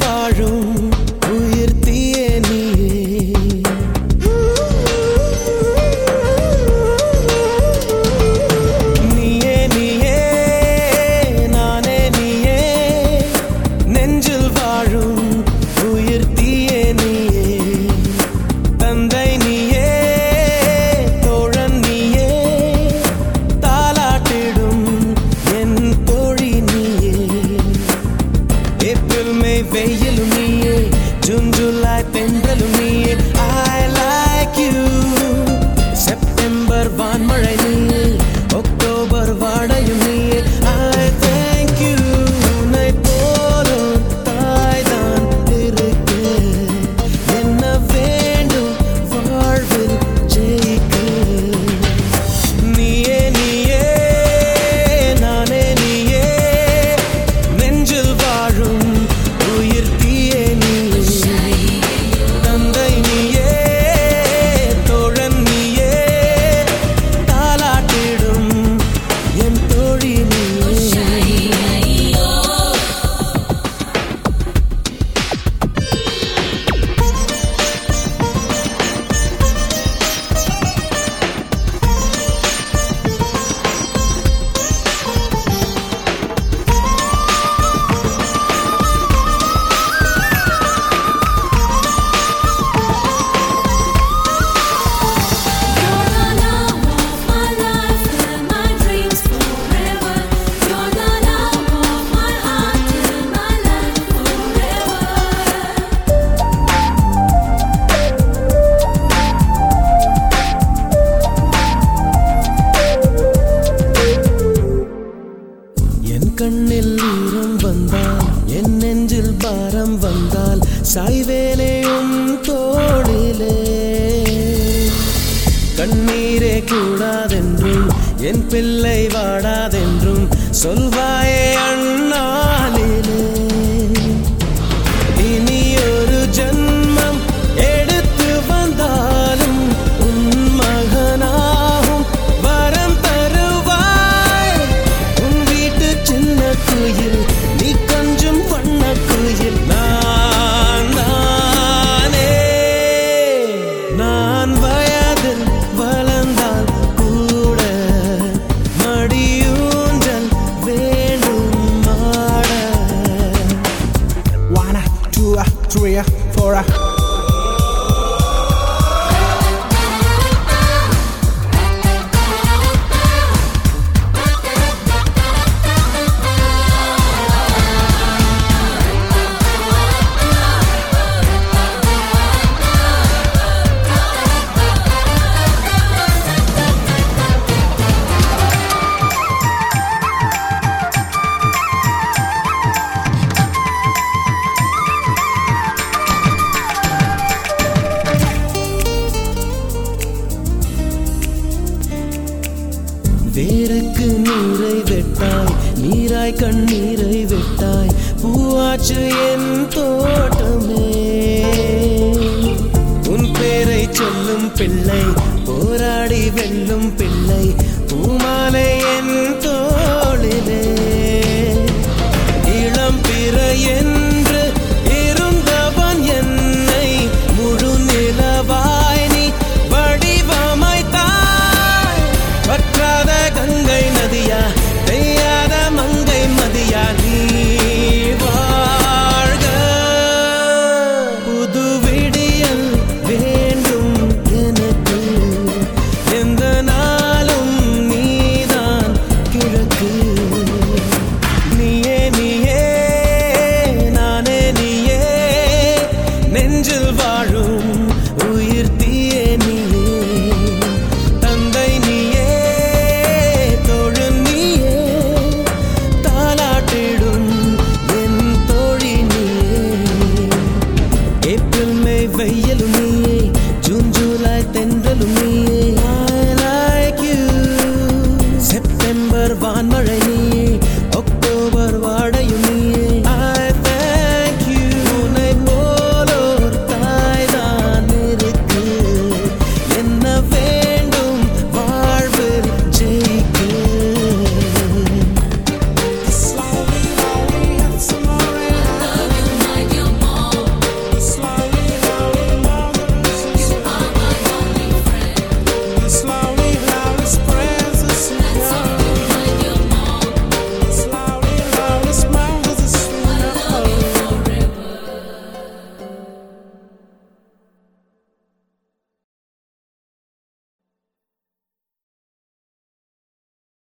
发荣。சாய்வேனேயும் தோளிலே. கண்ணீரே கூடாதென்றும் என் பிள்ளை வாடாதென்றும் சொல்வாயே அண்ணன் விட்டாய் கண்ணீரை விட்டாய். பூவாச்சு என் தோட்டமே. உன் பேரை சொல்லும் பிள்ளை போராடி வெல்லும் பிள்ளை பூமாலை என் தோளிலே. இளம் பிற என்